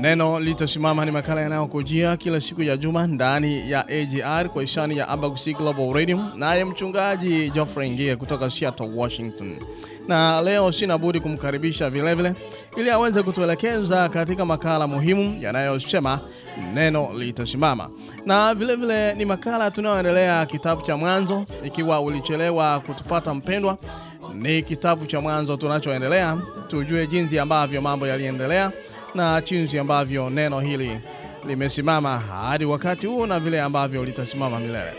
Neno litasimama ni makala yanayokujia kila siku ya juma ndani ya AGR kwa ishani ya Abagusi Global Radio, naye mchungaji Geoffrey Ngie kutoka Seattle, Washington. Na leo sina budi kumkaribisha vilevile ili aweze kutuelekeza katika makala muhimu yanayosema neno litasimama, na vilevile vile ni makala tunayoendelea kitabu cha Mwanzo. Ikiwa ulichelewa kutupata mpendwa, ni kitabu cha Mwanzo tunachoendelea, tujue jinsi ambavyo mambo yaliendelea na jinsi ambavyo neno hili limesimama hadi wakati huu na vile ambavyo litasimama milele.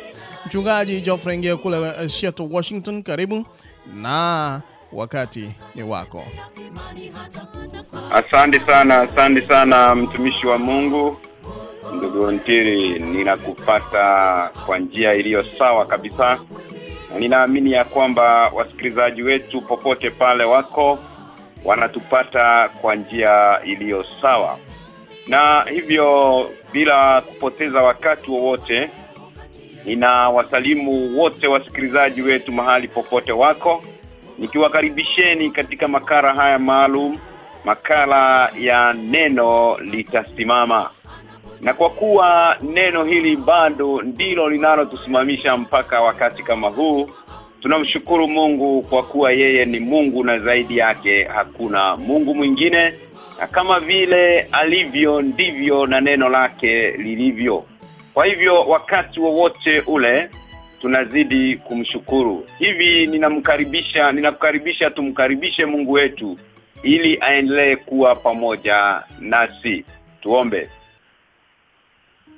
Mchungaji Geoffrey Ngie kule Seattle, Washington, karibu na wakati ni wako. Asante sana, asante sana mtumishi wa Mungu ndugu Ntiri, ninakupata kwa njia iliyo sawa kabisa, na ninaamini ya kwamba wasikilizaji wetu popote pale wako wanatupata kwa njia iliyo sawa, na hivyo bila kupoteza wakati wowote, ninawasalimu wote wasikilizaji wetu mahali popote wako nikiwakaribisheni katika makala haya maalum makala ya neno litasimama. Na kwa kuwa neno hili bado ndilo linalotusimamisha mpaka wakati kama huu tunamshukuru Mungu kwa kuwa yeye ni Mungu na zaidi yake hakuna Mungu mwingine na kama vile alivyo ndivyo na neno lake lilivyo kwa hivyo wakati wowote ule tunazidi kumshukuru. Hivi ninamkaribisha ninakukaribisha tumkaribishe Mungu wetu ili aendelee kuwa pamoja nasi. Tuombe.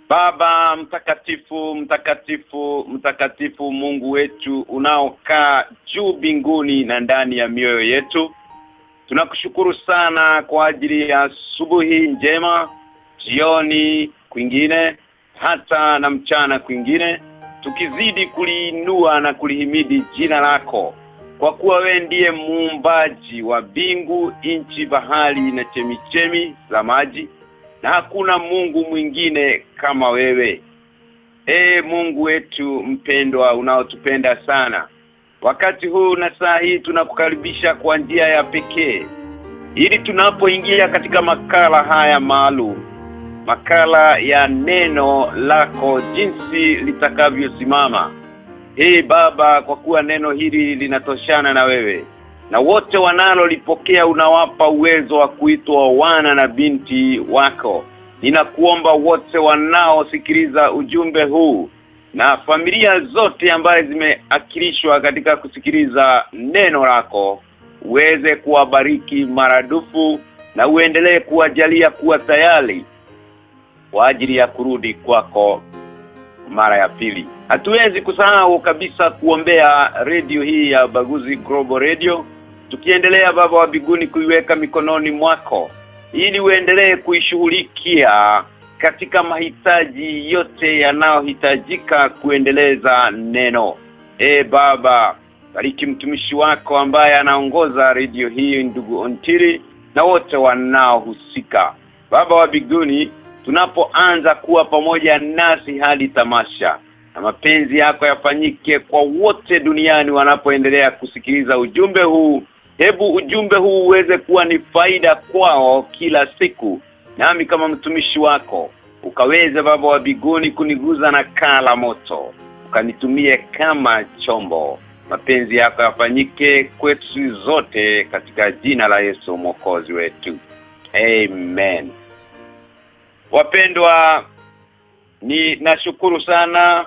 Baba mtakatifu mtakatifu mtakatifu Mungu wetu unaokaa juu binguni na ndani ya mioyo yetu tunakushukuru sana kwa ajili ya asubuhi njema jioni kwingine hata na mchana kwingine tukizidi kuliinua na kulihimidi jina lako kwa kuwa we ndiye muumbaji wa bingu nchi, bahari na chemichemi za maji na hakuna Mungu mwingine kama wewe e Mungu wetu mpendwa unaotupenda sana wakati huu na saa hii tunakukaribisha kwa njia ya pekee ili tunapoingia katika makala haya maalum makala ya neno lako jinsi litakavyosimama. Ee Baba kwa kuwa neno hili linatoshana na wewe na wote wanalolipokea unawapa uwezo wa kuitwa wana na binti wako. Ninakuomba wote wanaosikiliza ujumbe huu na familia zote ambaye zimeakilishwa katika kusikiliza neno lako uweze kuwabariki maradufu na uendelee kuwajalia kuwa tayari kwa ajili ya kurudi kwako mara ya pili. Hatuwezi kusahau kabisa kuombea redio hii ya Baguzi Global Radio tukiendelea baba wa biguni kuiweka mikononi mwako ili uendelee kuishughulikia katika mahitaji yote yanayohitajika kuendeleza neno. E baba, bariki mtumishi wako ambaye anaongoza redio hii ndugu Ontiri na wote wanaohusika. Baba wa biguni tunapoanza kuwa pamoja nasi hadi tamasha na mapenzi yako yafanyike kwa wote duniani wanapoendelea kusikiliza ujumbe huu hebu ujumbe huu uweze kuwa ni faida kwao kila siku. Nami kama mtumishi wako ukaweze baba wa biguni kuniguza na kaa la moto ukanitumie kama chombo. Mapenzi yako yafanyike kwetu zote katika jina la Yesu mwokozi wetu. Amen. Wapendwa ni nashukuru sana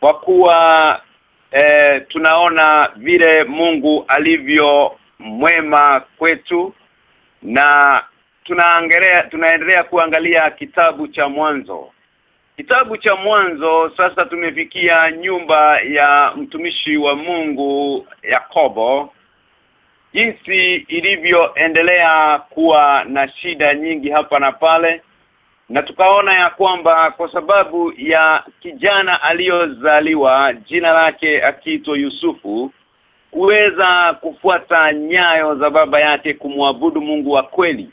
kwa kuwa e, tunaona vile Mungu alivyo mwema kwetu na tunaangalia tunaendelea kuangalia kitabu cha mwanzo. Kitabu cha mwanzo sasa tumefikia nyumba ya mtumishi wa Mungu Yakobo. Jinsi ilivyoendelea kuwa na shida nyingi hapa na pale na tukaona ya kwamba kwa sababu ya kijana aliyozaliwa jina lake akiitwa Yusufu kuweza kufuata nyayo za baba yake kumwabudu Mungu wa kweli.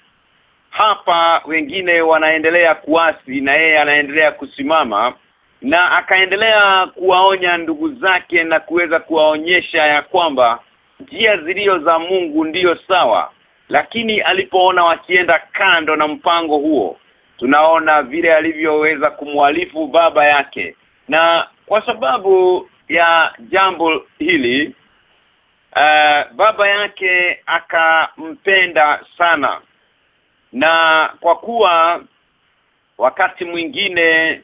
Hapa wengine wanaendelea kuasi na yeye anaendelea kusimama na akaendelea kuwaonya ndugu zake na kuweza kuwaonyesha ya kwamba njia zilio za Mungu ndiyo sawa. Lakini alipoona wakienda kando na mpango huo tunaona vile alivyoweza kumwalifu baba yake. Na kwa sababu ya jambo hili uh, baba yake akampenda sana. Na kwa kuwa wakati mwingine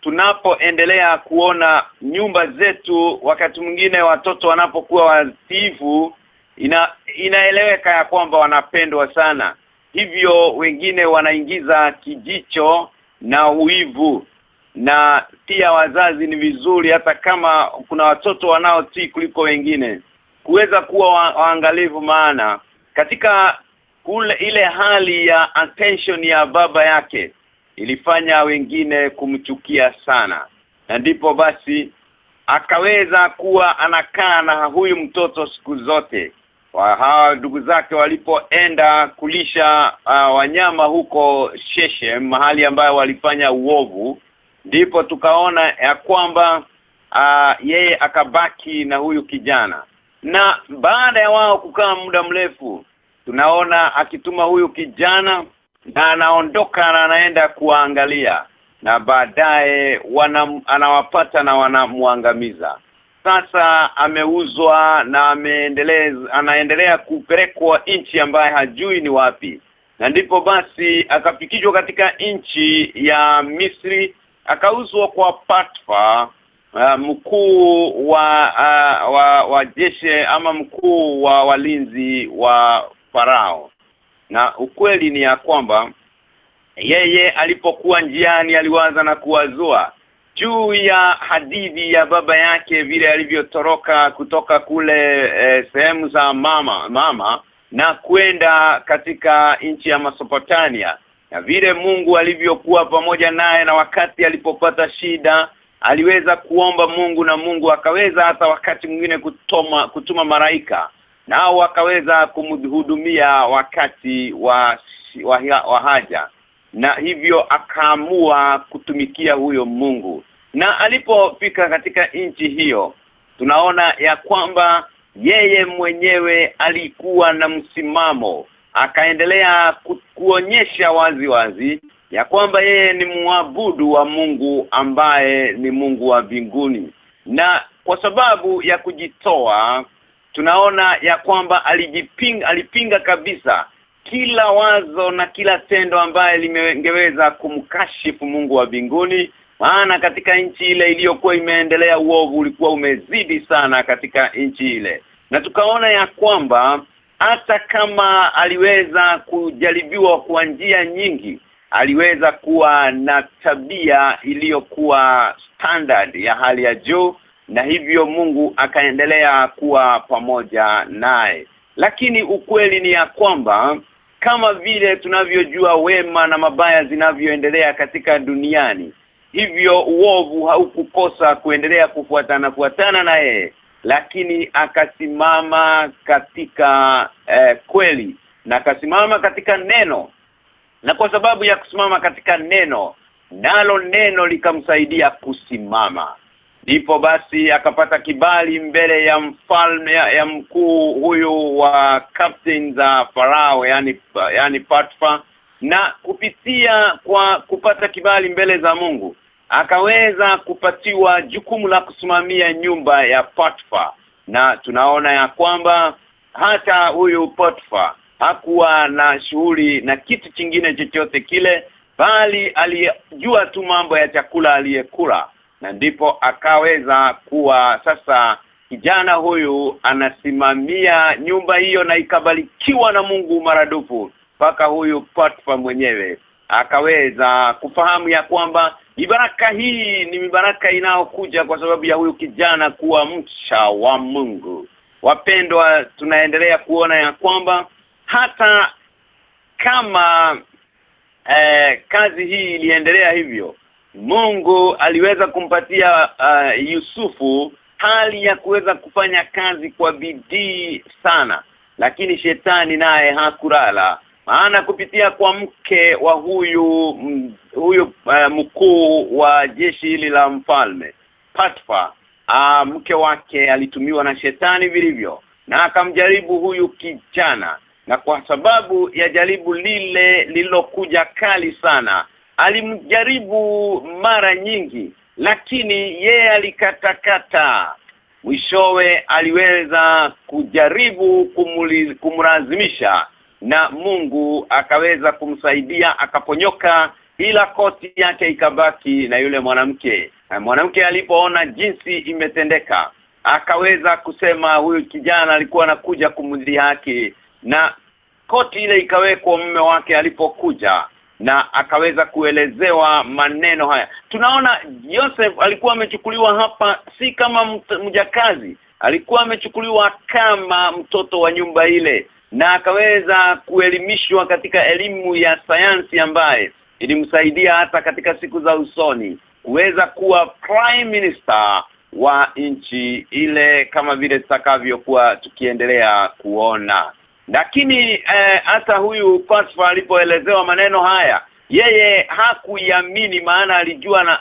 tunapoendelea kuona nyumba zetu wakati mwingine watoto wanapokuwa watiifu ina inaeleweka ya kwamba wanapendwa sana hivyo wengine wanaingiza kijicho na uivu na pia wazazi ni vizuri hata kama kuna watoto wanaotii kuliko wengine kuweza kuwa wa, waangalifu maana katika kule ile hali ya attention ya baba yake ilifanya wengine kumchukia sana. Na ndipo basi akaweza kuwa anakaa na huyu mtoto siku zote wa hawa ndugu zake walipoenda kulisha uh, wanyama huko Sheshe mahali ambayo walifanya uovu ndipo tukaona ya kwamba uh, yeye akabaki na huyu kijana. Na baada ya wao kukaa muda mrefu tunaona akituma huyu kijana na anaondoka na anaenda kuangalia na baadaye anawapata na wanamuangamiza sasa ameuzwa na ameendelea anaendelea kupelekwa nchi ambaye hajui ni wapi. Na ndipo basi akafikishwa katika nchi ya Misri akauzwa kwa Patfa uh, mkuu wa, uh, wa wa jeshi ama mkuu wa walinzi wa farao. Na ukweli ni ya kwamba yeye alipokuwa njiani aliwaza na kuwazua juu ya hadithi ya baba yake vile alivyotoroka kutoka kule e, sehemu za mama mama na kwenda katika nchi ya Mesopotamia. Na vile Mungu alivyokuwa pamoja naye na wakati alipopata shida aliweza kuomba Mungu na Mungu akaweza hata wakati mwingine kutoma kutuma maraika nao wakaweza kumhudumia wakati wa, wa, wa haja na hivyo akaamua kutumikia huyo Mungu. Na alipofika katika nchi hiyo tunaona ya kwamba yeye mwenyewe alikuwa na msimamo. Akaendelea ku, kuonyesha wazi wazi ya kwamba yeye ni muabudu wa Mungu ambaye ni Mungu wa mbinguni. Na kwa sababu ya kujitoa tunaona ya kwamba alijipinga alipinga kabisa kila wazo na kila tendo ambaye limengeweza kumkashifu Mungu wa binguni maana katika nchi ile iliyokuwa imeendelea uovu ulikuwa umezidi sana katika nchi ile. Na tukaona ya kwamba hata kama aliweza kujaribiwa kwa njia nyingi aliweza kuwa na tabia iliyokuwa standard ya hali ya juu na hivyo Mungu akaendelea kuwa pamoja naye. Lakini ukweli ni ya kwamba kama vile tunavyojua wema na mabaya zinavyoendelea katika duniani. Hivyo uovu haukukosa kuendelea kufuatana kufuatana na yeye lakini akasimama katika eh, kweli na akasimama katika neno. Na kwa sababu ya kusimama katika neno nalo neno likamsaidia kusimama ndipo basi akapata kibali mbele ya mfalme ya, ya mkuu huyu wa captain za farao yani yani Patfa na kupitia kwa kupata kibali mbele za Mungu akaweza kupatiwa jukumu la kusimamia nyumba ya Potfa na tunaona ya kwamba hata huyu Potfa hakuwa na shughuli na kitu kingine chochote kile bali alijua tu mambo ya chakula aliyekula na ndipo akaweza kuwa sasa kijana huyu anasimamia nyumba hiyo na ikabarikiwa na Mungu maradufu mpaka huyu Potifa mwenyewe. Akaweza kufahamu ya kwamba mibaraka hii ni mibaraka inayokuja kwa sababu ya huyu kijana kuwa mcha wa Mungu. Wapendwa tunaendelea kuona ya kwamba hata kama eh, kazi hii iliendelea hivyo Mungu aliweza kumpatia uh, Yusufu hali ya kuweza kufanya kazi kwa bidii sana. Lakini shetani naye hakulala. Maana kupitia kwa mke wa huyu m, huyu uh, mkuu wa jeshi hili la mfalme Patfa uh, mke wake alitumiwa na shetani vilivyo. Na akamjaribu huyu kijana. Na kwa sababu ya jaribu lile lililokuja kali sana alimjaribu mara nyingi lakini yeye alikatakata. Mwishowe aliweza kujaribu kumuli, kumlazimisha na Mungu akaweza kumsaidia akaponyoka ila koti yake ikabaki na yule mwanamke. Mwanamke alipoona jinsi imetendeka akaweza kusema huyu kijana alikuwa anakuja kumdhihaki na koti ile ikawekwa mume wake alipokuja na akaweza kuelezewa maneno haya. Tunaona Joseph alikuwa amechukuliwa hapa si kama mjakazi. Alikuwa amechukuliwa kama mtoto wa nyumba ile na akaweza kuelimishwa katika elimu ya sayansi ambaye ilimsaidia hata katika siku za usoni kuweza kuwa prime minister wa nchi ile kama vile tutakavyokuwa tukiendelea kuona lakini eh, hata huyu Pasfa alipoelezewa maneno haya yeye hakuiamini maana alijua na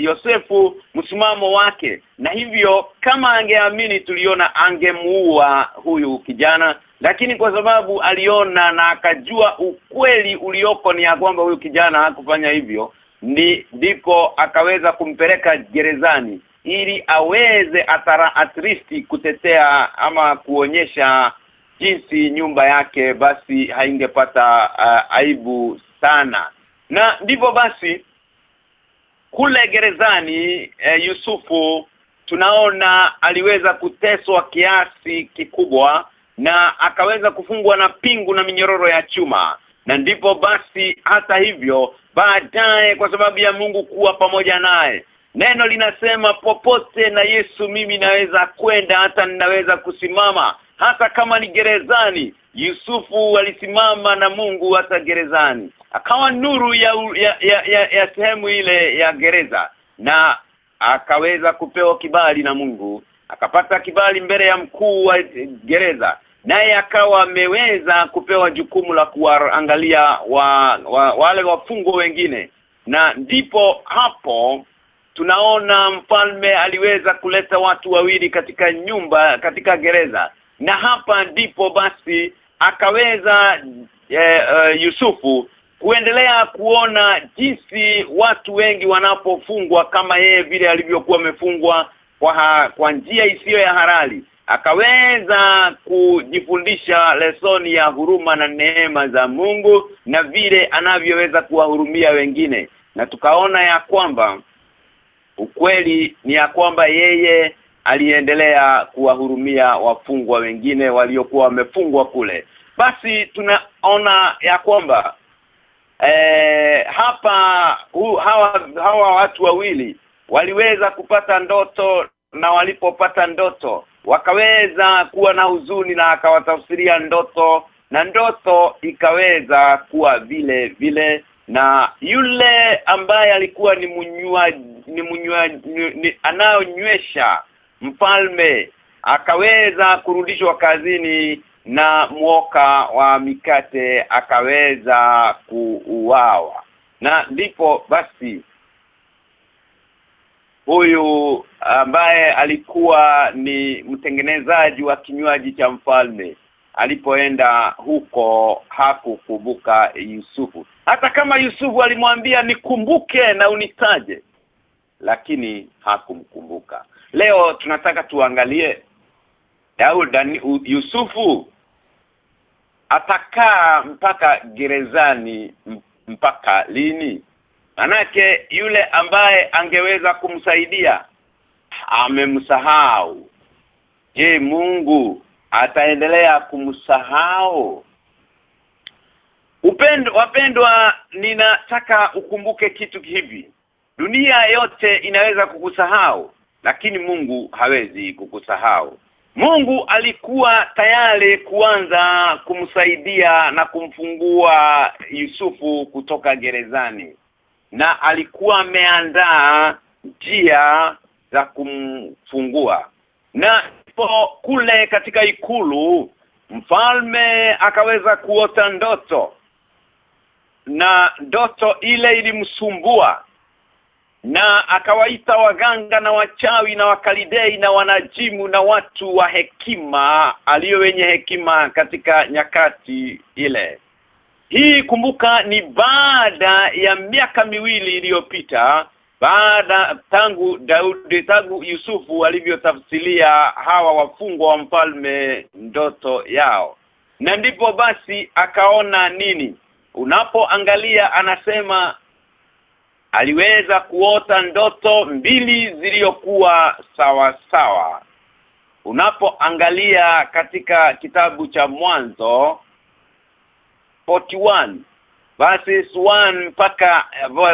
Yosefu msimamo wake. Na hivyo kama angeamini tuliona angemuua huyu kijana. Lakini kwa sababu aliona na akajua ukweli ulioko ni ya kwamba huyu kijana hakufanya hivyo ndipo akaweza kumpeleka gerezani ili aweze atara atristi kutetea ama kuonyesha jinsi nyumba yake basi haingepata uh, aibu sana. Na ndivyo basi kule gerezani eh, Yusufu tunaona aliweza kuteswa kiasi kikubwa na akaweza kufungwa na pingu na minyororo ya chuma. Na ndipo basi hata hivyo baadaye kwa sababu ya Mungu kuwa pamoja naye neno linasema popote na Yesu mimi naweza kwenda hata ninaweza kusimama hata kama ni gerezani Yusufu alisimama na Mungu hata gerezani. Akawa nuru ya ya, ya, ya, ya sehemu ile ya gereza na akaweza kupewa kibali na Mungu. Akapata kibali mbele ya mkuu wa gereza naye akawa ameweza kupewa jukumu la kuangalia wa, wa, wale wafungwa wengine. Na ndipo hapo tunaona mfalme aliweza kuleta watu wawili katika nyumba katika gereza na hapa ndipo basi akaweza e, e, Yusufu kuendelea kuona jinsi watu wengi wanapofungwa kama yeye vile alivyokuwa amefungwa kwa ha, kwa njia isiyo ya halali. Akaweza kujifundisha lesoni ya huruma na neema za Mungu na vile anavyoweza kuwahurumia wengine. Na tukaona ya kwamba ukweli ni ya kwamba yeye aliendelea kuwahurumia wafungwa wengine waliokuwa wamefungwa kule. Basi tunaona ya kwamba e, hapa hu, hawa hawa watu wawili waliweza kupata ndoto na walipopata ndoto wakaweza kuwa na huzuni na akawatafsiria ndoto na ndoto ikaweza kuwa vile vile na yule ambaye alikuwa ni munywa ni munywa anaonywesha mfalme akaweza kurudishwa kazini na mwoka wa mikate akaweza kuuawa. Na ndipo basi huyu ambaye alikuwa ni mtengenezaji wa kinywaji cha mfalme alipoenda huko hakukumbuka Yusufu. Hata kama Yusufu alimwambia nikumbuke na unitaje lakini hakumkumbuka leo tunataka tuangalie Dauda Yusufu atakaa mpaka gerezani mpaka lini? Manake yule ambaye angeweza kumsaidia amemsahau. Je Mungu ataendelea kumsahau? Upendo wapendwa ninataka ukumbuke kitu hivi. Dunia yote inaweza kukusahau lakini Mungu hawezi kukusahau. Mungu alikuwa tayari kuanza kumsaidia na kumfungua Yusufu kutoka gerezani. Na alikuwa ameandaa njia za kumfungua. Na po kule katika ikulu mfalme akaweza kuota ndoto. Na ndoto ile ilimsumbua na akawaita waganga na wachawi na wakalidei na wanajimu na watu wa hekima aliyo wenye hekima katika nyakati ile. Hii kumbuka ni baada ya miaka miwili iliyopita baada tangu Daudi tangu Yusufu alivyotafsilia hawa wafungwa wa mfalme ndoto yao. Na ndipo basi akaona nini? Unapoangalia anasema aliweza kuota ndoto mbili ziliyokuwa sawa sawa. Unapoangalia katika kitabu cha mwanzo 41 verses 1 mpaka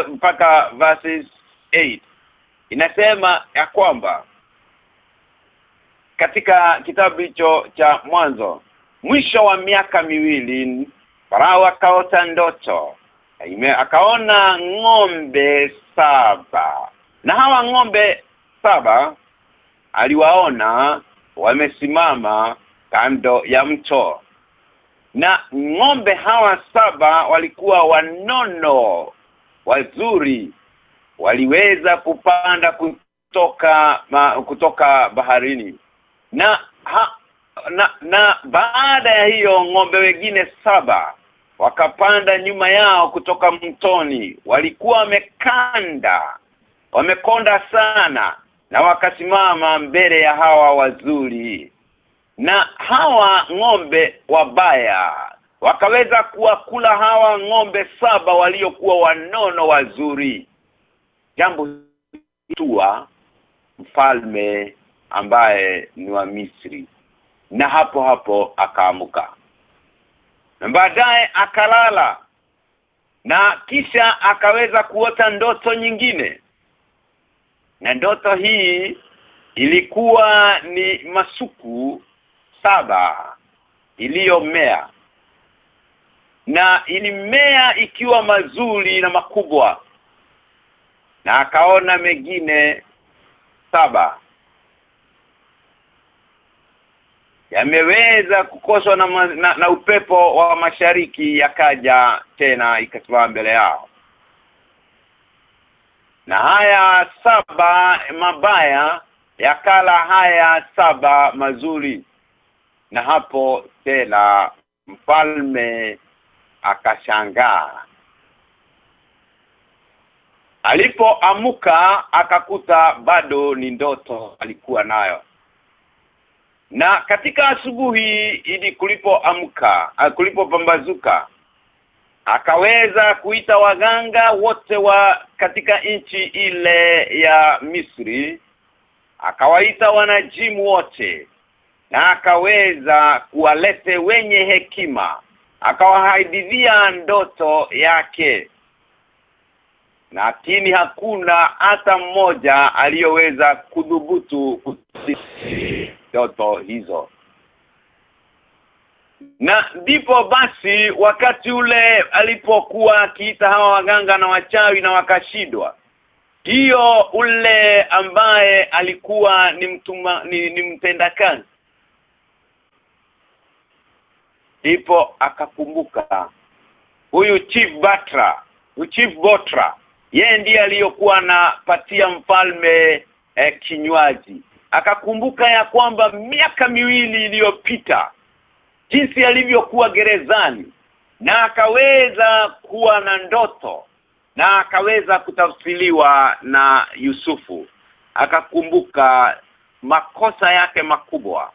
mpaka verses 8 inasema ya kwamba katika kitabu hicho cha mwanzo mwisho wa miaka miwili Farao akaota ndoto Ime, akaona ng'ombe saba. Na hawa ng'ombe saba aliwaona wamesimama kando ya mto. Na ng'ombe hawa saba walikuwa wanono wazuri. Waliweza kupanda kutoka ma, kutoka baharini. Na ha, na, na baada ya hiyo ng'ombe wengine saba wakapanda nyuma yao kutoka mtoni. Walikuwa wamekanda wamekonda sana na wakasimama mbele ya hawa wazuri. Na hawa ng'ombe wabaya wakaweza kuwakula hawa ng'ombe saba waliokuwa wanono wazuri. Jambo tua mfalme ambaye ni wa Misri. Na hapo hapo akaamuka baadaye akalala. Na kisha akaweza kuota ndoto nyingine. Na ndoto hii ilikuwa ni masuku saba iliyomea. Na ilimea ikiwa mazuri na makubwa. Na akaona mengine saba yameweza kukoswa na, na na upepo wa mashariki yakaja tena ikasimama mbele yao. Na haya saba mabaya yakala haya saba mazuri. Na hapo tena mfalme akashangaa. Alipoamuka akakuta bado ni ndoto alikuwa nayo na katika asubuhi ili kulipoamka kulipopambazuka akaweza kuita waganga wote wa katika nchi ile ya Misri akawaita wanajimu wote na akaweza kuwalete wenye hekima akawahadithia ndoto yake. Lakini hakuna hata mmoja aliyoweza kudhubutu ndoto hizo na ndipo basi wakati ule alipokuwa akiita hawa waganga na wachawi na wakashidwa hiyo ule ambaye alikuwa ni mtuma ni, ni mtendakazi ndipo akakumbuka huyu chief batra chief botra yeye ndiye aliyokuwa anapatia mfalme eh, kinywaji akakumbuka ya kwamba miaka miwili iliyopita jinsi alivyokuwa gerezani na akaweza kuwa na ndoto na akaweza kutafsiliwa na Yusufu akakumbuka makosa yake makubwa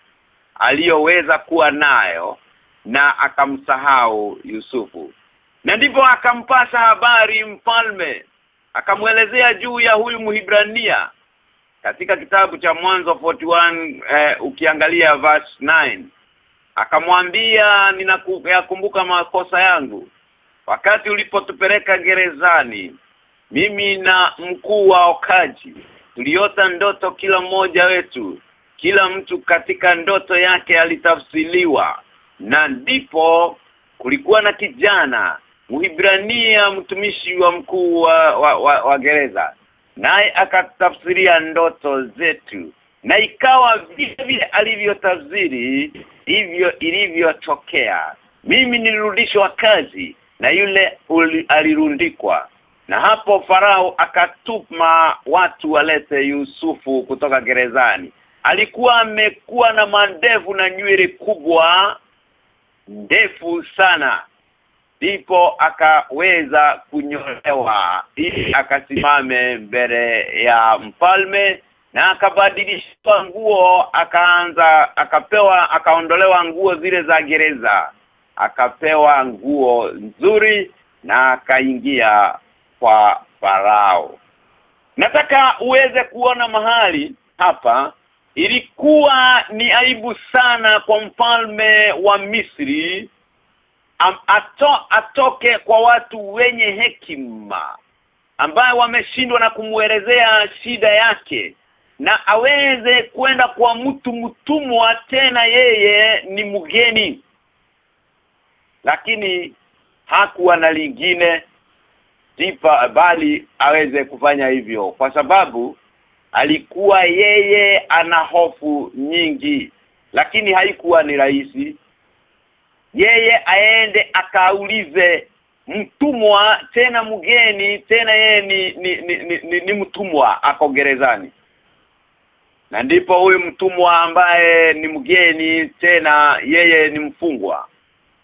aliyoweza kuwa nayo na akamsahau Yusufu. Na ndipo akampasa habari mfalme akamwelezea juu ya huyu Muhibrania katika kitabu cha mwanzo 41 eh, ukiangalia verse 9 akamwambia ninakumbuka makosa yangu. Wakati ulipotupeleka gerezani mimi na mkuu wa okaji tuliota ndoto kila mmoja wetu. Kila mtu katika ndoto yake alitafsiliwa. Na ndipo kulikuwa na kijana Muhibrania mtumishi wa mkuu wa, wa, wa, wa gereza naye akatafsiria ndoto zetu. Na ikawa vile vile alivyotafsiri hivyo ilivyotokea. Mimi nilirudishwa kazi na yule uli, alirundikwa. Na hapo farao akatuma watu walete Yusufu kutoka gerezani. Alikuwa amekuwa na mandevu na nywele kubwa ndefu sana ndipo akaweza kunyolewa ili akasimame mbele ya mfalme na akabadilishwa nguo akaanza akapewa akaondolewa nguo zile za gereza. Akapewa nguo nzuri na akaingia kwa farao. Nataka uweze kuona mahali hapa ilikuwa ni aibu sana kwa mfalme wa Misri ato, atoke kwa watu wenye hekima ambaye wameshindwa na kumuelezea shida yake na aweze kwenda kwa mtu mtumwa tena yeye ni mgeni. Lakini hakuwa na lingine tipa bali aweze kufanya hivyo kwa sababu alikuwa yeye ana hofu nyingi lakini haikuwa ni rahisi yeye aende akaulize mtumwa tena mgeni tena yeye ni ni, ni, ni, ni, ni mtumwa ako gerezani. Na ndipo huyu mtumwa ambaye ni mgeni tena yeye ni mfungwa.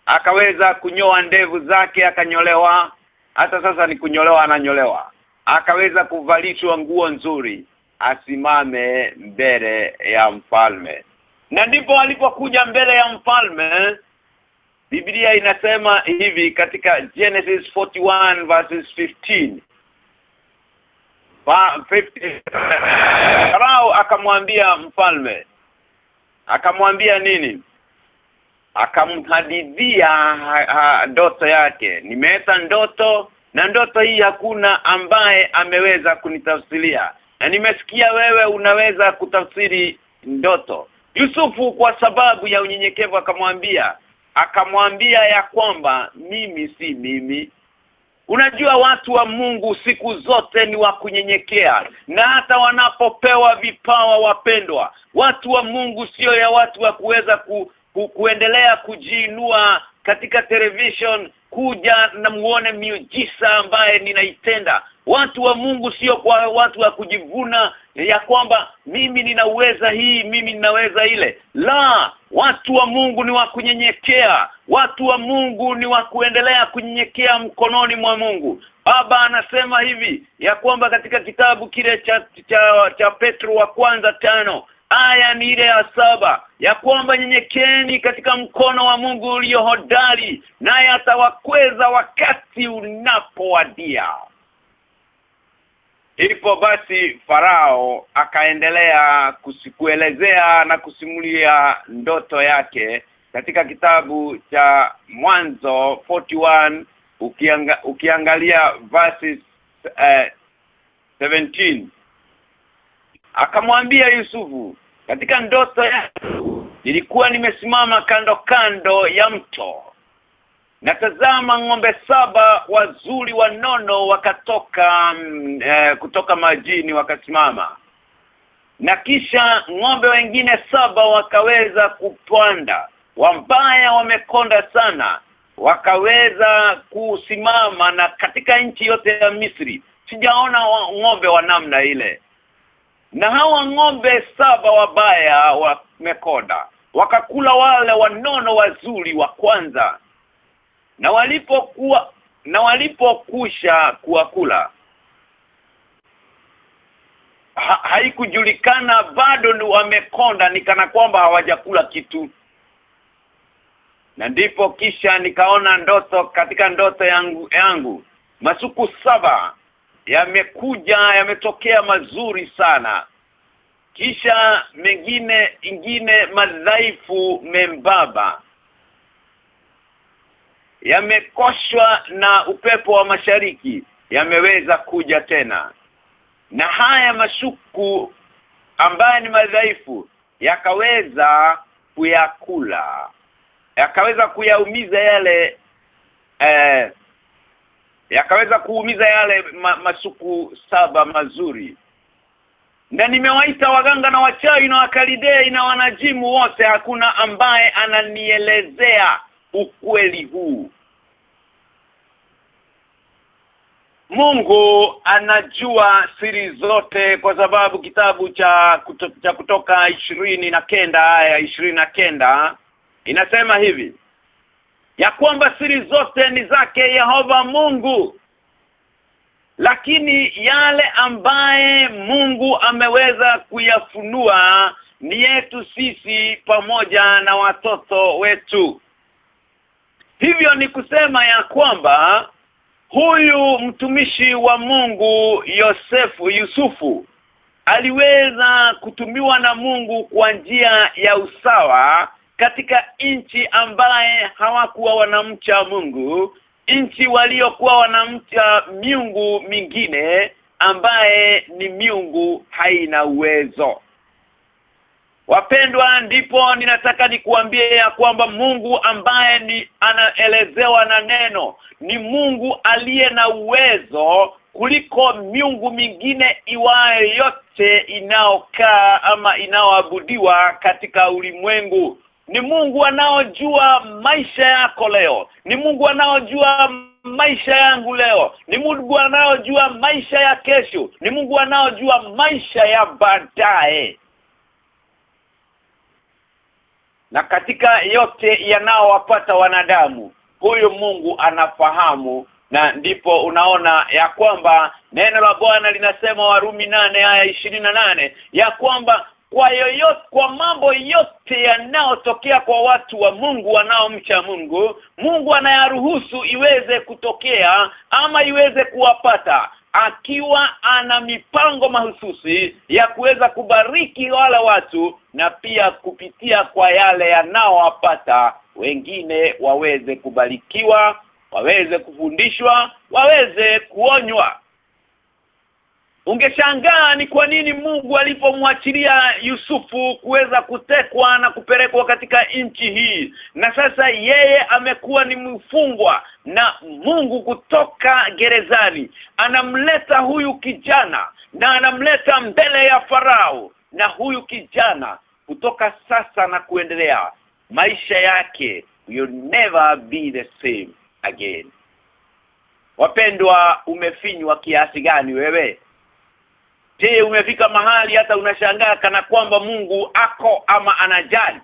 Akaweza kunyoa ndevu zake akanyolewa. Hata sasa ni kunyolewa ananyolewa. Akaweza kuvalishwa nguo nzuri asimame mbele ya mfalme. Na ndipo alipokuja mbele ya mfalme Biblia inasema hivi katika Genesis 41 verses 15 Farao akamwambia mfalme. Akamwambia nini? Akamhadidhia ndoto yake. Nimeeta ndoto na ndoto hii hakuna ambaye ameweza kunitafsiria. Na nimesikia wewe unaweza kutafsiri ndoto. Yusufu kwa sababu ya unyenyekevu akamwambia akamwambia ya kwamba mimi si mimi. Unajua watu wa Mungu siku zote ni wa kunyenyekea na hata wanapopewa vipawa wapendwa. Watu wa Mungu sio ya watu wa kuweza ku, ku, kuendelea kujiinua katika television kuja na muone miujiza ambaye ninaitenda. Watu wa Mungu sio kwa watu wa kujivuna ya kwamba mimi ninaweza hii mimi ninaweza ile. La watu wa Mungu ni wa kunyenyekea. Watu wa Mungu ni wa kuendelea kunyenyekea mkononi mwa Mungu. Baba anasema hivi ya kwamba katika kitabu kile cha cha, cha Petro wa kwanza tano aya ni ile ya saba ya kwamba nyenyekeni katika mkono wa Mungu ulio hodari naye atawakweza wakati unapowadia. Ilipo basi farao akaendelea kusikuelezea na kusimulia ndoto yake katika kitabu cha mwanzo 41 ukianga, ukiangalia verses uh, 17 akamwambia Yusufu katika ndoto yangu nilikuwa nimesimama kando kando ya mto. Natazama ng'ombe saba wazuri wanono wakatoka mm, eh, kutoka majini wakasimama. Na kisha ng'ombe wengine saba wakaweza kupanda. Wambaya wamekonda sana wakaweza kusimama na katika nchi yote ya Misri. Sijaona ng'ombe wa namna ile na hawa ng'ombe saba wabaya wa Mekoda wakakula wale wanono wazuri wa kwanza. Na walipokuwa na walipokusha kuwakula ha, haikujulikana bado ni wamekonda nikana kwamba hawajakula kitu. Na ndipo kisha nikaona ndoto katika ndoto yangu yangu masuku saba yamekuja yametokea mazuri sana. Kisha mengine ingine madhaifu membaba. Yamekoshwa na upepo wa mashariki yameweza kuja tena. Na haya mashuku ambaye ni madhaifu yakaweza kuyakula. Yakaweza kuyaumiza yale eh, yakaweza kuumiza yale ma, masuku saba mazuri. Na nimewaita waganga na wachawi na wakalidei na wanajimu wote hakuna ambaye ananielezea ukweli huu. Mungu anajua siri zote kwa sababu kitabu cha kuto, cha kutoka ishirini na kenda haya ishirini na kenda inasema hivi ya kwamba siri zote ni zake Yehova Mungu. Lakini yale ambaye Mungu ameweza kuyafunua ni yetu sisi pamoja na watoto wetu. Hivyo ni kusema ya kwamba huyu mtumishi wa Mungu Yosefu Yusufu aliweza kutumiwa na Mungu kwa njia ya usawa katika nchi ambaye hawakuwa wanamcha Mungu nchi waliokuwa wanamcha miungu mingine ambaye ni miungu haina uwezo. Wapendwa ndipo ninataka nikuambie ya kwamba Mungu ambaye ni anaelezewa na neno ni Mungu aliye na uwezo kuliko miungu mingine iwayo yote inaokaa ama inaoabudiwa katika ulimwengu ni Mungu anaojua maisha yako leo. Ni Mungu anaojua maisha yangu leo. Ni Mungu anaojua maisha ya kesho. Ni Mungu anaojua maisha ya baadaye. Na katika yote yanaowapata wanadamu huyu Mungu anafahamu na ndipo unaona ya kwamba neno la Bwana linasema Warumi nane haya nane ya kwamba kwa yoyote kwa mambo yote yanayotokea kwa watu wa Mungu wanaomcha Mungu Mungu anayaruhusu iweze kutokea ama iweze kuwapata akiwa ana mipango mahususi ya kuweza kubariki wala watu na pia kupitia kwa yale yanaowapata wengine waweze kubarikiwa waweze kufundishwa waweze kuonywa Ungeshangaa ni kwa nini Mungu alipomwachilia Yusufu kuweza kutekwa na kupelekwa katika nchi hii. Na sasa yeye amekuwa ni mfungwa na Mungu kutoka gerezani. Anamleta huyu kijana na anamleta mbele ya farao. Na huyu kijana kutoka sasa na kuendelea maisha yake will never be the same again. Wapendwa umefinywa kiasi gani wewe Je, umefika mahali hata unashangaa kana kwamba Mungu ako ama anajali?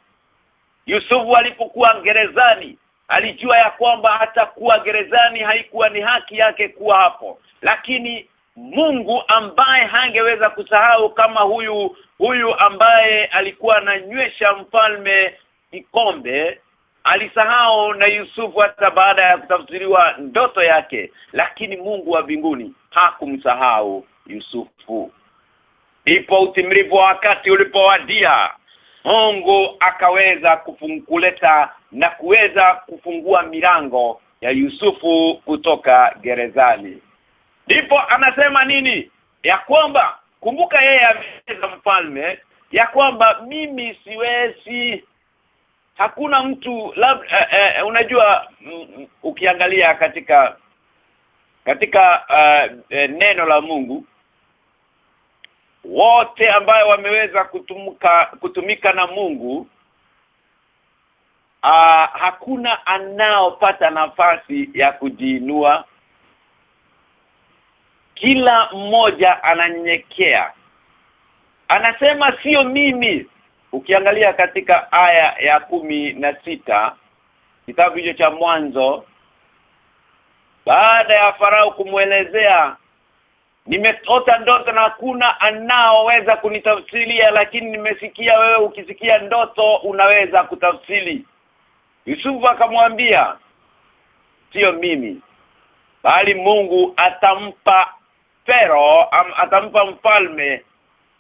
Yusufu alipokuwa gerezani alijua ya kwamba hata kuwa gerezani haikuwa ni haki yake kuwa hapo. Lakini Mungu ambaye hangeweza kusahau kama huyu huyu ambaye alikuwa ananywesha mfalme kikombe alisahau na Yusufu hata baada ya kutafsiriwa ndoto yake lakini Mungu wa mbinguni hakumsahau Yusufu ndipo utimilivu wa wakati ulipowadia. Mungu akaweza kuleta na kuweza kufungua milango ya Yusufu kutoka gerezani. Ndipo anasema nini? Ya kwamba kumbuka yeye ameweza mfalme ya kwamba mimi siwezi. Hakuna mtu lab, eh, eh, unajua mm, ukiangalia katika katika uh, eh, neno la Mungu wote ambayo wameweza kutumika kutumika na Mungu aa, hakuna anaopata nafasi ya kujiinua. Kila mmoja ananyenyekea. Anasema sio mimi. Ukiangalia katika aya ya kumi na sita kitabu hicho cha mwanzo baada ya farao kumwelezea nimeota ndoto na hakuna anaoweza kunitafsiria lakini nimesikia wewe ukisikia ndoto unaweza kutafsiri. Yusufu akamwambia sio mimi bali Mungu atampa Fero am, atampa mfalme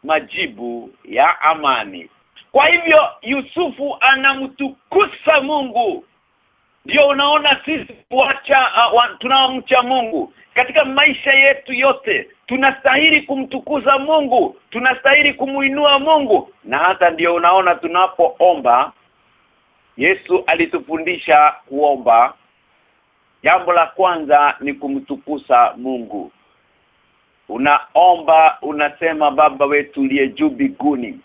majibu ya amani. Kwa hivyo Yusufu anamtukusa Mungu. Ndio unaona sisi kuacha uh, tunaomcha Mungu katika maisha yetu yote. Tunastahili kumtukuza Mungu tunastahili kumuinua Mungu. Na hata ndiyo unaona tunapoomba Yesu alitufundisha kuomba. Jambo la kwanza ni kumtukuza Mungu. Unaomba unasema baba wetu uliye juu biguni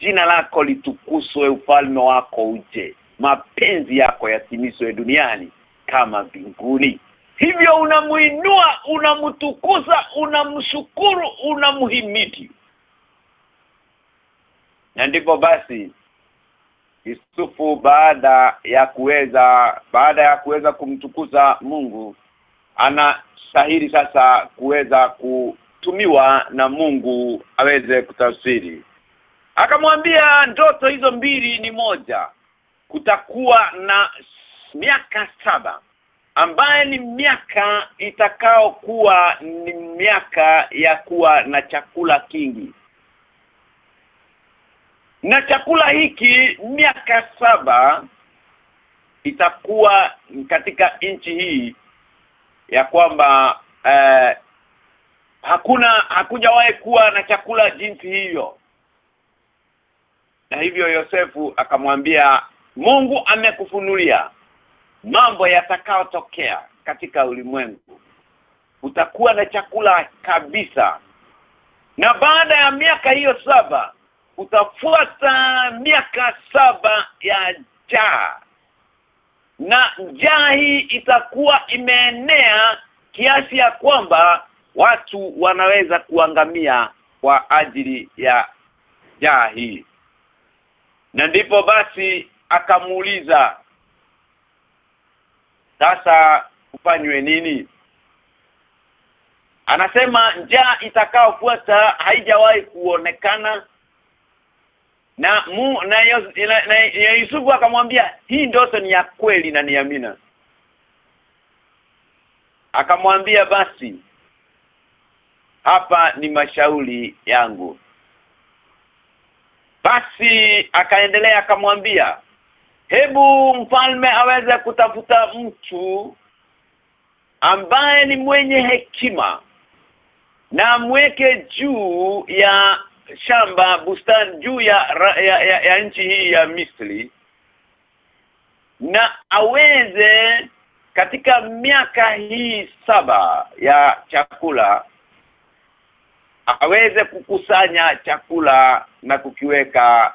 jina lako litukuzwe ufalme wako uje mapenzi yako yatimizwe duniani kama mbinguni hivyo unamuinua unamtukuza unamshukuru unamhimidi. Na ndipo basi Yusufu baada ya kuweza baada ya kuweza kumtukuza Mungu anastahili sasa kuweza kutumiwa na Mungu aweze kutafsiri. Akamwambia ndoto hizo mbili ni moja. Kutakuwa na miaka saba ambaye ni miaka itakao kuwa ni miaka ya kuwa na chakula kingi. Na chakula hiki miaka saba itakuwa katika nchi hii ya kwamba eh, hakuna hakujawahi kuwa na chakula jinsi hiyo. Na hivyo Yosefu akamwambia Mungu amekufunulia mambo yatakayotokea katika ulimwengu. Utakuwa na chakula kabisa. Na baada ya miaka hiyo saba utafuata miaka saba ya njaa. Na njaa hii itakuwa imeenea kiasi ya kwamba watu wanaweza kuangamia kwa ajili ya njaa hii. Na ndipo basi akamuuliza sasa kufanywe nini? Anasema njaa itakaofuata haijawahi kuonekana. Na mu na, Yos, na, na, na Yusufu akamwambia hii ndoto ni ya kweli na ni amina. Akamwambia basi hapa ni mashauri yangu. Basi akaendelea akamwambia hebu mfalme aweze kutafuta mtu ambaye ni mwenye hekima na mweke juu ya shamba bustani juu ya, ya, ya, ya nchi hii ya Misri na aweze katika miaka hii saba ya chakula aweze kukusanya chakula na kukiweka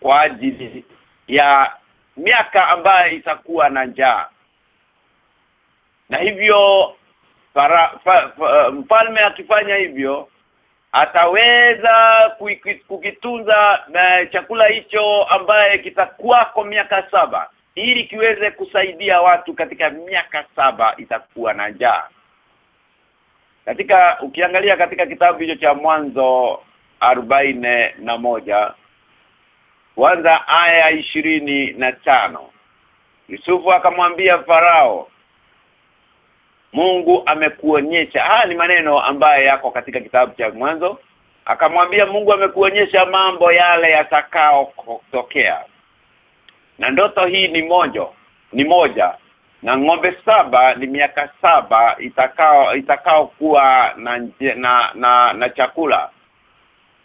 kwa ajili ya miaka ambayo itakuwa na njaa. Na hivyo para, fa, fa, mfalme akifanya hivyo ataweza kukitunza na chakula hicho ambaye kitakuwa kwa miaka saba ili kiweze kusaidia watu katika miaka saba itakuwa na njaa. Katika ukiangalia katika kitabu hicho cha mwanzo arobaini na moja kwanza aya ishirini na tano. Yusufu akamwambia farao Mungu amekuonyesha. Haya ni maneno ambayo yako katika kitabu cha mwanzo. Akamwambia Mungu amekuonyesha mambo yale yatakao kutokea na ndoto hii ni mojo ni moja. Na ng'ombe saba ni miaka saba itakao itakao kuwa na, na na na chakula.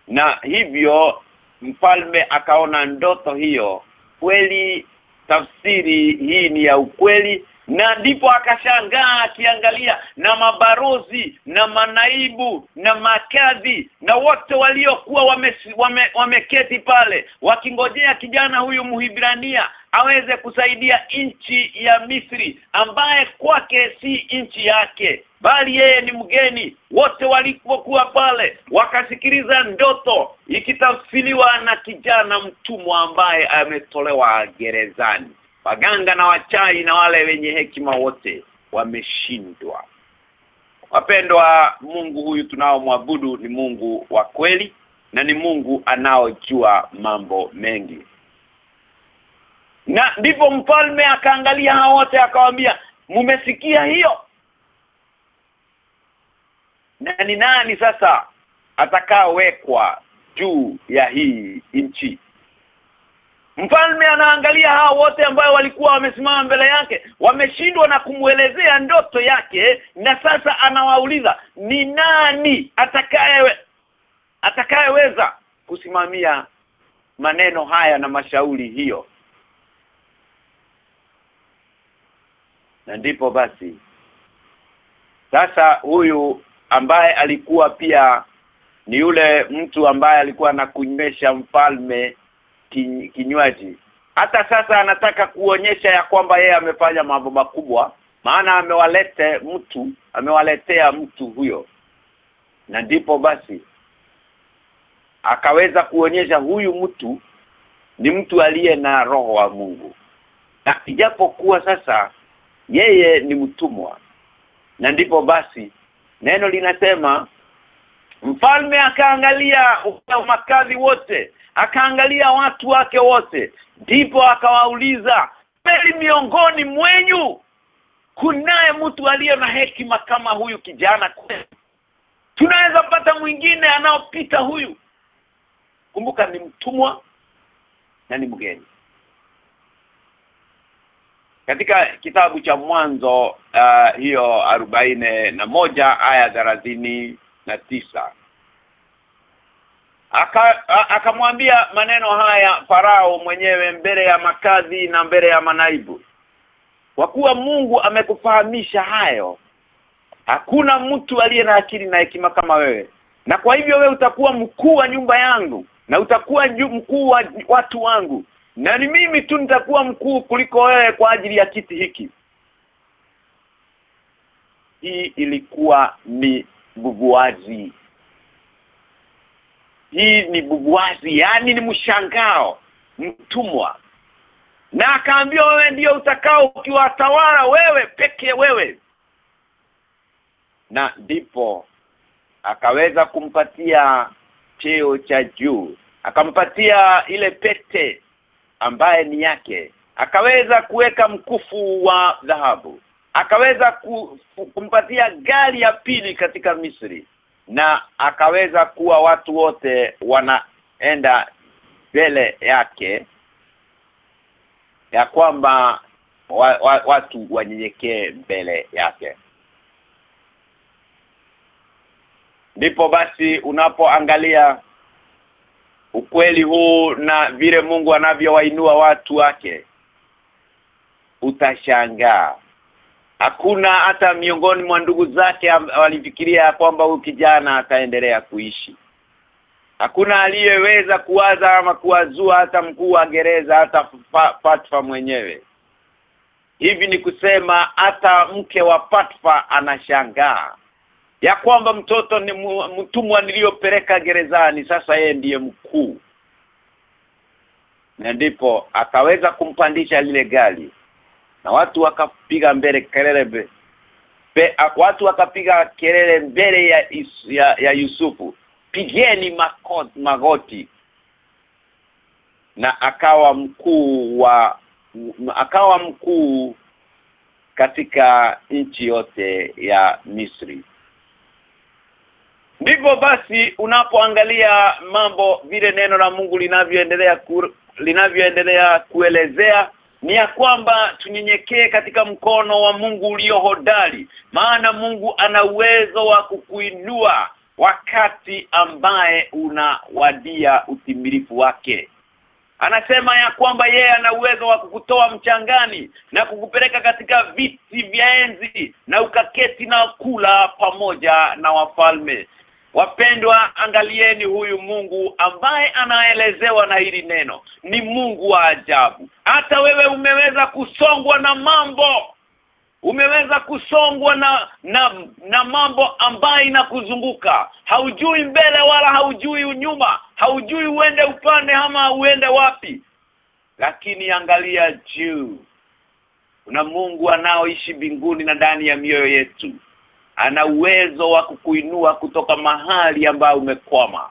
Na hivyo mfalme akaona ndoto hiyo. Kweli tafsiri hii ni ya ukweli na ndipo akashangaa akiangalia na mabarozi na manaibu na makadhi na wote waliokuwa wameketi wame, wame pale wakingojea kijana huyu muhibrania aweze kusaidia nchi ya Misri ambaye kwake si nchi yake bali yeye ni mgeni. Wote walipokuwa pale wakasikiliza ndoto ikitafsiriwa na kijana mtumwa ambaye ametolewa gerezani. Waganga na wachai na wale wenye hekima wote wameshindwa. Wapendwa Mungu huyu tunaomwabudu ni Mungu wa kweli na ni Mungu anaojua mambo mengi na ndipo mfalme akaangalia hao wote akawaambia mumesikia hiyo? Na ni nani sasa atakaowekwa juu ya hii nchi? Mfalme anaangalia hao wote ambao walikuwa wamesimama mbele yake wameshindwa na kumwelezea ndoto yake na sasa anawauliza ni nani atakaye atakayeweza kusimamia maneno haya na mashauri hiyo na ndipo basi sasa huyu ambaye alikuwa pia ni yule mtu ambaye alikuwa anakunywesha mfalme kinywaji. Hata sasa anataka kuonyesha ya kwamba yeye amefanya mambo makubwa maana amewalete mtu amewaletea mtu huyo. Na ndipo basi akaweza kuonyesha huyu mtu ni mtu aliye na roho wa Mungu. Na ijapokuwa sasa yeye ni mtumwa. Na ndipo basi neno linasema mfalme akaangalia makazi wote akaangalia watu wake wote. Ndipo akawauliza kweli miongoni mwenyu kunaye mtu aliye na hekima kama huyu kijana kweli tunaweza pata mwingine anaopita huyu? Kumbuka ni mtumwa na ni mgeni katika kitabu cha mwanzo uh, hiyo arobaine na moja aya thelathini na tisa. Akamwambia aka maneno haya farao mwenyewe mbele ya makazi na mbele ya manaibu. Kwa kuwa Mungu amekufahamisha hayo hakuna mtu aliye na akili na hekima kama wewe. Na kwa hivyo wewe utakuwa mkuu wa nyumba yangu na utakuwa mkuu wa watu wangu na ni mimi tu nitakuwa mkuu kuliko wewe kwa ajili ya kiti hiki. Hii ilikuwa ni bubuazi. Hii ni bubuazi yani ni mshangao mtumwa. Na akaambia wewe ndio utakao ukiwatawala wewe pekee wewe. Na ndipo akaweza kumpatia cheo cha juu. Akampatia ile pete ambaye ni yake. Akaweza kuweka mkufu wa dhahabu. Akaweza ku, kumpatia gari ya pili katika Misri. Na akaweza kuwa watu wote wanaenda mbele yake. Ya kwamba wa, wa, watu wanyenyekee mbele yake. Ndipo basi unapoangalia ukweli huu na vile Mungu anavyowainua watu wake utashangaa. Hakuna hata miongoni mwa ndugu zake walifikiria kwamba huyu kijana ataendelea kuishi. Hakuna aliyeweza kuwaza ama kuwazua hata mkuu wa gereza hata Patfa mwenyewe. Hivi ni kusema hata mke wa Patfa anashangaa ya kwamba mtoto ni mtumwa niliyopeleka gerezani sasa yeye ndiye mkuu. Na ndipo akaweza kumpandisha lile gari. Na watu wakapiga mbele kelele be, watu wakapiga kelele mbele ya, ya, ya Yusufu pigeni makot, magoti. Na akawa mkuu wa akawa mkuu katika nchi yote ya Misri Ndivyo basi unapoangalia mambo vile neno la Mungu linavyoendelea linavyoendelea kuelezea ni ya kwamba tunyenyekee katika mkono wa Mungu ulio hodari. Maana Mungu ana uwezo wa kukuinua wakati ambaye unawadia utimilifu wake. Anasema ya kwamba yeye ana uwezo wa kukutoa mchangani na kukupeleka katika viti vya enzi na ukaketi na kula pamoja na wafalme Wapendwa angalieni huyu Mungu ambaye anaelezewa na hili neno. Ni Mungu wa ajabu. Hata wewe umeweza kusongwa na mambo. Umeweza kusongwa na na na mambo ambayo inakuzunguka. Haujui mbele wala haujui nyuma. Haujui uende upande ama uende wapi. Lakini angalia juu. Kuna Mungu anaoishi mbinguni na ndani ya mioyo yetu ana uwezo wa kukuinua kutoka mahali ambayo umekwama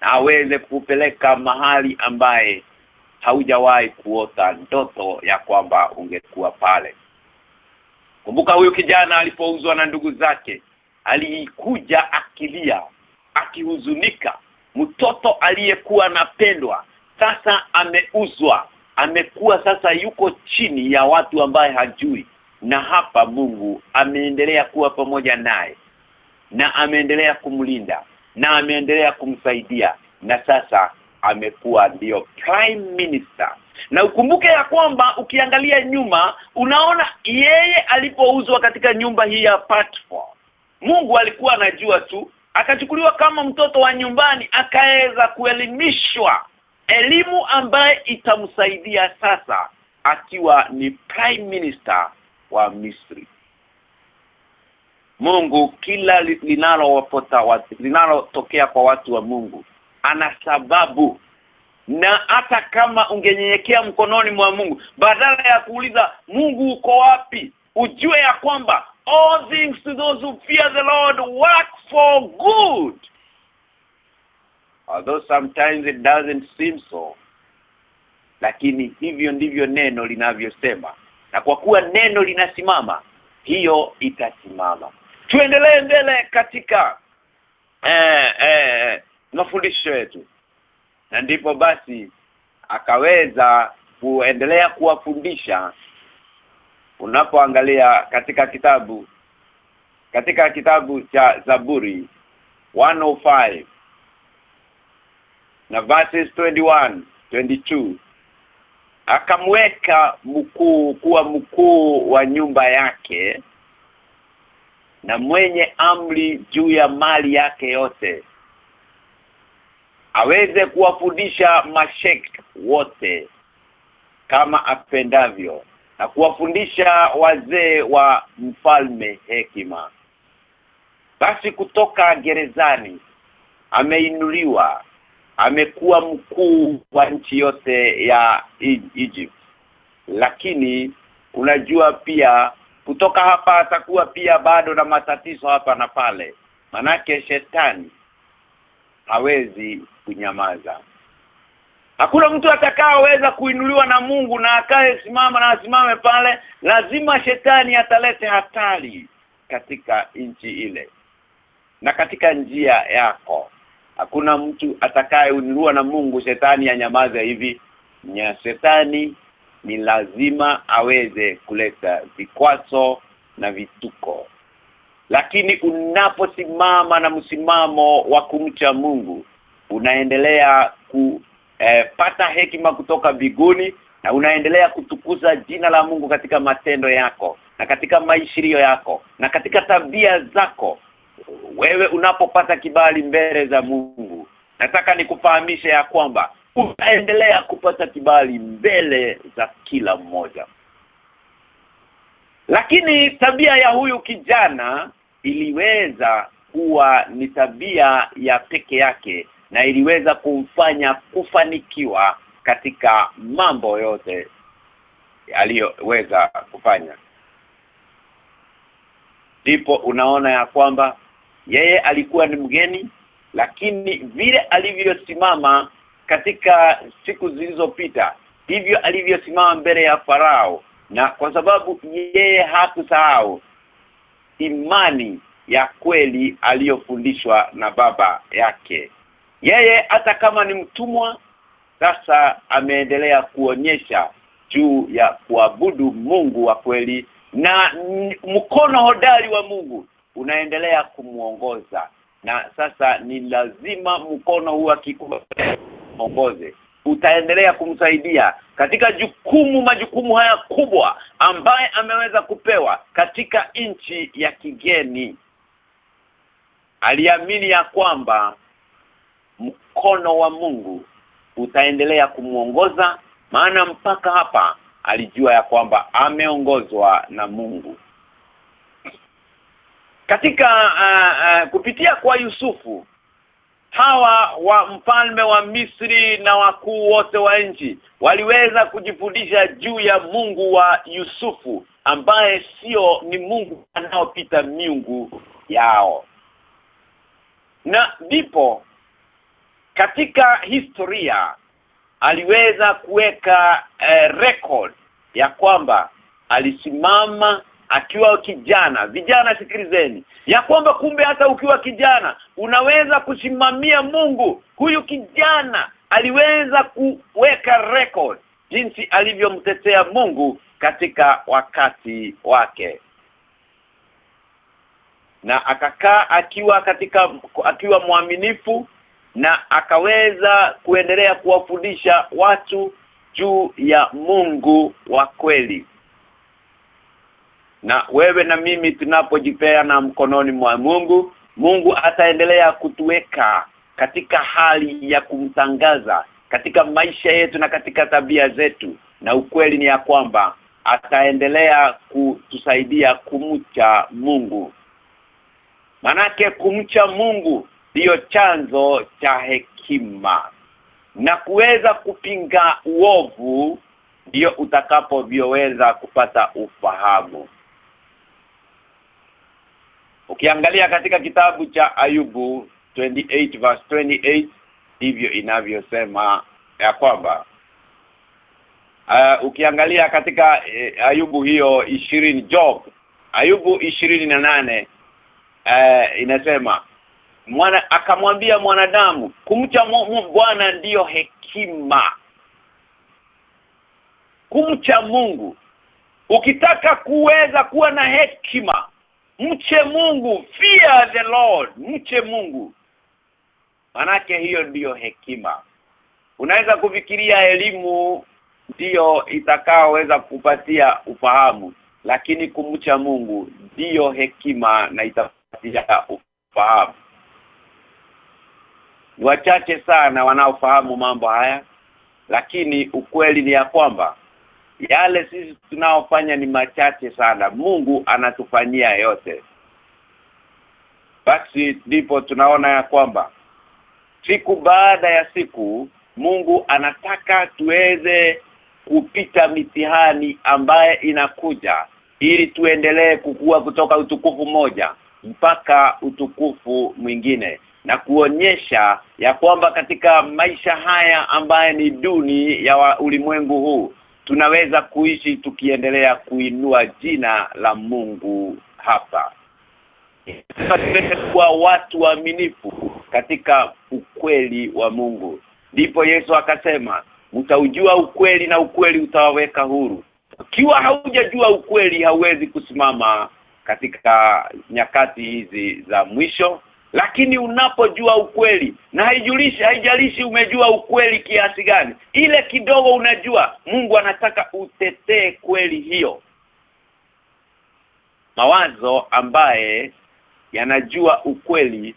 na aweze kupeleka mahali ambaye haujawahi kuota ndoto ya kwamba ungekuwa pale. Kumbuka huyu kijana alipouzwa na ndugu zake alikuja akilia akihuzunika. Mtoto aliyekuwa anapendwa sasa ameuzwa amekuwa sasa yuko chini ya watu ambaye hajui na hapa Mungu ameendelea kuwa pamoja naye na ameendelea kumlinda na ameendelea kumsaidia na sasa amekuwa ndio prime minister. Na ukumbuke ya kwamba ukiangalia nyuma unaona yeye alipouzwa katika nyumba hii ya Patfo Mungu alikuwa anajua tu akachukuliwa kama mtoto wa nyumbani akaweza kuelimishwa. Elimu ambaye itamsaidia sasa akiwa ni prime minister wa Misri. Mungu kila linalowapota watu linalotokea kwa watu wa Mungu ana sababu. Na hata kama ungenyenyekea mkononi mwa Mungu badala ya kuuliza Mungu uko wapi? Ujue ya kwamba all things to those who fear the Lord work for good. Although sometimes it doesn't seem so lakini hivyo ndivyo neno linavyosema na kwa kuwa neno linasimama hiyo itasimama. Tuendelee mbele katika eh, eh, mafundisho yetu. Na ndipo basi akaweza kuendelea kuwafundisha unapoangalia katika kitabu katika kitabu cha Zaburi 105 na verses 21 22 akamweka mkuu kuwa mkuu wa nyumba yake na mwenye amri juu ya mali yake yote aweze kuwafundisha mashek wote kama apendavyo na kuwafundisha wazee wa mfalme hekima. Basi kutoka gerezani ameinuliwa amekuwa mkuu wa nchi yote ya E- Egypt. Lakini unajua pia kutoka hapa atakuwa pia bado na matatizo hapa na pale. Manake shetani hawezi kunyamaza. Hakuna mtu atakaoweza kuinuliwa na Mungu na akae simama na asimame pale. Lazima shetani atalete hatari katika nchi ile na katika njia yako hakuna mtu atakayeinuliwa na Mungu shetani anyamaze hivi. Nya shetani ni lazima aweze kuleta vikwazo na vituko. Lakini unaposimama na msimamo wa kumcha Mungu unaendelea kupata eh, hekima kutoka biguni na unaendelea kutukuza jina la Mungu katika matendo yako na katika maishirio yako na katika tabia zako wewe unapopata kibali mbele za Mungu nataka nikufahamishe ya kwamba utaendelea kupata kibali mbele za kila mmoja. Lakini tabia ya huyu kijana iliweza kuwa ni tabia ya peke yake na iliweza kumfanya kufanikiwa katika mambo yote aliyoweza kufanya. Ndipo unaona ya kwamba yeye alikuwa ni mgeni lakini vile alivyosimama katika siku zilizopita hivyo alivyosimama mbele ya farao. Na kwa sababu yeye hakusahau imani ya kweli aliyofundishwa na baba yake. Yeye hata kama ni mtumwa sasa ameendelea kuonyesha juu ya kuabudu Mungu wa kweli na mkono hodari wa Mungu unaendelea kumuongoza. Na sasa ni lazima mkono huu akikuongoze utaendelea kumsaidia katika jukumu majukumu haya kubwa ambaye ameweza kupewa katika nchi ya kigeni. Aliamini ya kwamba mkono wa Mungu utaendelea kumuongoza maana mpaka hapa alijua ya kwamba ameongozwa na Mungu katika uh, uh, kupitia kwa Yusufu hawa wa mfalme wa Misri na wakuu wote wa nchi waliweza kujifundisha juu ya Mungu wa Yusufu ambaye sio ni Mungu anaopita miungu yao. Na ndipo katika historia aliweza kuweka eh, record ya kwamba alisimama akiwa kijana. Vijana sikilizeni. Ya kwamba kumbe hata ukiwa kijana unaweza kusimamia Mungu. Huyu kijana aliweza kuweka record jinsi alivyomtetea Mungu katika wakati wake. Na akakaa akiwa katika akiwa mwaminifu na akaweza kuendelea kuwafundisha watu juu ya Mungu wa kweli na wewe na mimi tunapojipea na mkononi mwa Mungu Mungu ataendelea kutuweka katika hali ya kumtangaza katika maisha yetu na katika tabia zetu. Na ukweli ni ya kwamba ataendelea kutusaidia kumcha Mungu. Manake kumcha Mungu ndiyo chanzo cha hekima. Na kuweza kupinga uovu ndio utakapovyoweza kupata ufahamu Ukiangalia katika kitabu cha Ayubu 28 verse 28 hivyo inavyosema ya kwamba uh, ukiangalia katika uh, Ayubu hiyo ishirini Job Ayubu ishirini na nane uh, inasema mwana akamwambia mwanadamu kumcha Bwana ndiyo hekima. Kumcha Mungu. Ukitaka kuweza kuwa na hekima mche Mungu fear the Lord. Mche Mungu. Manake hiyo ndiyo hekima. Unaweza kufikiria elimu ndiyo itakaoweza kupatia ufahamu lakini kumcha Mungu ndiyo hekima na itapatia ufahamu. Wachache sana wanaofahamu mambo haya lakini ukweli ni ya kwamba yale sisi tunaofanya ni machache sana. Mungu anatufanyia yote. Basi ndipo tunaona ya kwamba siku baada ya siku Mungu anataka tuweze kupita mitihani ambaye inakuja ili tuendelee kukua kutoka utukufu moja mpaka utukufu mwingine na kuonyesha ya kwamba katika maisha haya ambaye ni duni ya ulimwengu huu tunaweza kuishi tukiendelea kuinua jina la Mungu hapa. Kuwa watu waaminifu katika ukweli wa Mungu. Ndipo Yesu akasema mtaujua ukweli na ukweli utawaweka huru. Ukiwa haujajua ukweli hauwezi kusimama katika nyakati hizi za mwisho lakini unapojua ukweli na haijulishi haijalishi umejua ukweli kiasi gani ile kidogo unajua Mungu anataka utetee kweli hiyo. Mawazo ambaye yanajua ukweli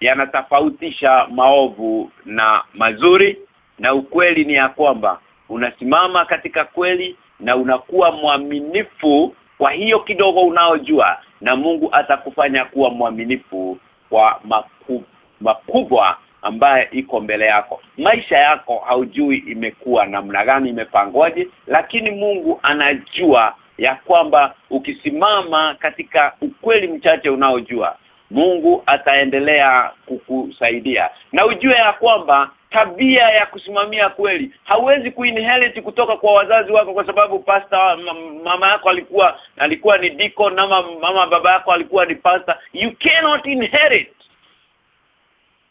yanatofautisha maovu na mazuri na ukweli ni ya kwamba unasimama katika kweli na unakuwa mwaminifu kwa hiyo kidogo unaojua na Mungu atakufanya kuwa mwaminifu kwa maku, makubwa ambaye iko mbele yako. Maisha yako haujui imekuwa namna gani imepangwaje lakini Mungu anajua ya kwamba ukisimama katika ukweli mchache unaojua Mungu ataendelea kukusaidia. Na ujue ya kwamba tabia ya kusimamia kweli hauwezi kuinherit kutoka kwa wazazi wako kwa sababu pasta mama yako alikuwa alikuwa ni deacon ama mama baba yako alikuwa ni pasta you cannot inherit.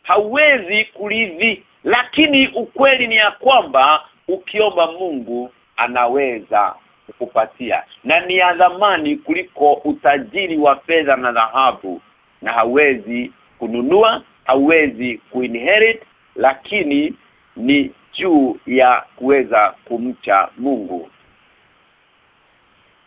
Hauwezi kuridhi lakini ukweli ni ya kwamba ukiomba Mungu anaweza kukupatia. Na ni ya dhamani kuliko utajiri wa fedha na dhahabu na hauwezi kununua hauwezi kuinherit lakini ni juu ya kuweza kumcha Mungu.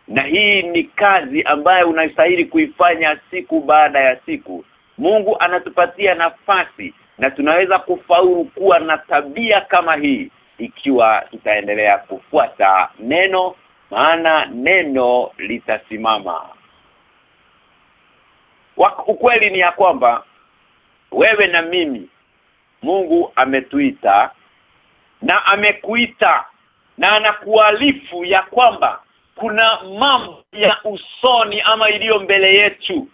Na hii ni kazi ambayo unastahili kuifanya siku baada ya siku. Mungu anatupatia nafasi na tunaweza kufaulu kuwa na tabia kama hii ikiwa tutaendelea kufuata neno maana neno litasimama ukweli ni ya kwamba wewe na mimi Mungu ametuita na amekuita na anakualifu ya kwamba kuna mambo ya usoni ama iliyo mbele yetu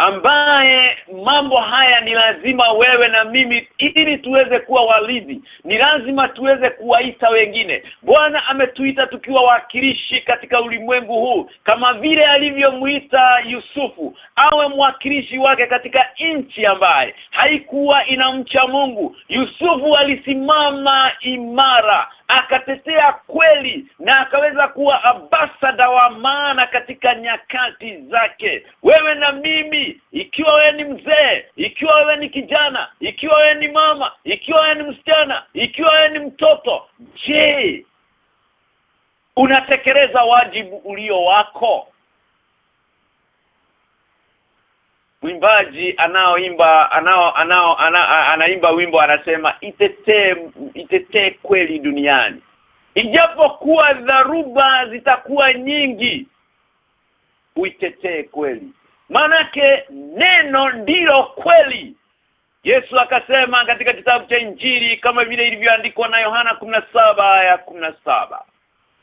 ambaye mambo haya ni lazima wewe na mimi ili tuweze kuwa walizi ni lazima tuweze kuwaita wengine. Bwana ametuita tukiwa wakilishi katika ulimwengu huu kama vile alivyomuita Yusufu awe mwakilishi wake katika nchi ambaye haikuwa inamcha Mungu. Yusufu alisimama imara akatetea kweli na akaweza kuwa ambasada wa maana katika nyakati zake. Wewe na mimi ikiwa wewe ni mzee ikiwa wewe ni kijana ikiwa wewe ni mama ikiwa wewe ni msichana ikiwa wewe ni mtoto je unatekeleza wajibu ulio wako mwimbaji anaoimba anao anao ana, anaimba wimbo anasema itetee itetee kweli duniani. Ijapokuwa dharuba zitakuwa nyingi uitetee kweli. Manake neno ndilo kweli. Yesu akasema katika kitabu cha Injili kama vile ilivyoandikwa na Yohana saba ya saba.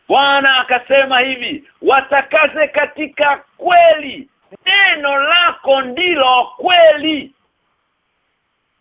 Bwana akasema hivi watakaze katika kweli neno lako ndilo kweli.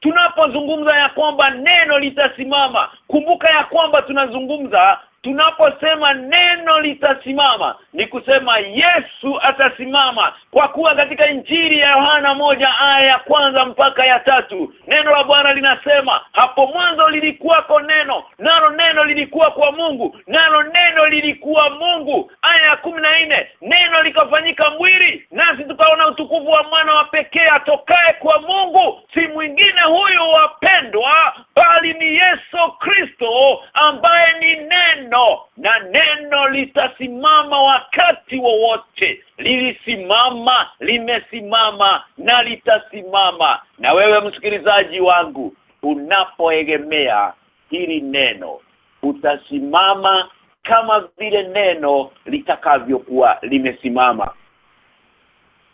Tunapozungumza ya kwamba neno litasimama kumbuka ya kwamba tunazungumza tunaposema neno litasimama ni kusema Yesu atasimama. Kwa kuwa katika injili ya Yohana moja aya ya kwanza mpaka ya tatu neno la Bwana linasema hapo mwanzo lilikuwako neno nalo neno lilikuwa kwa Mungu nalo neno lilikuwa Mungu. Aya ya nne neno likafanyika mwili nasi tukaona utukufu wa mwana wa pekee atokaye kwa Mungu. Si mwingine huyu wapendwa bali ni Yesu Kristo ambaye ni neno na neno litasimama wakati wowote. Lilisimama limesimama na litasimama. Na wewe msikilizaji wangu unapoegemea hili neno utasimama kama vile neno litakavyokuwa limesimama.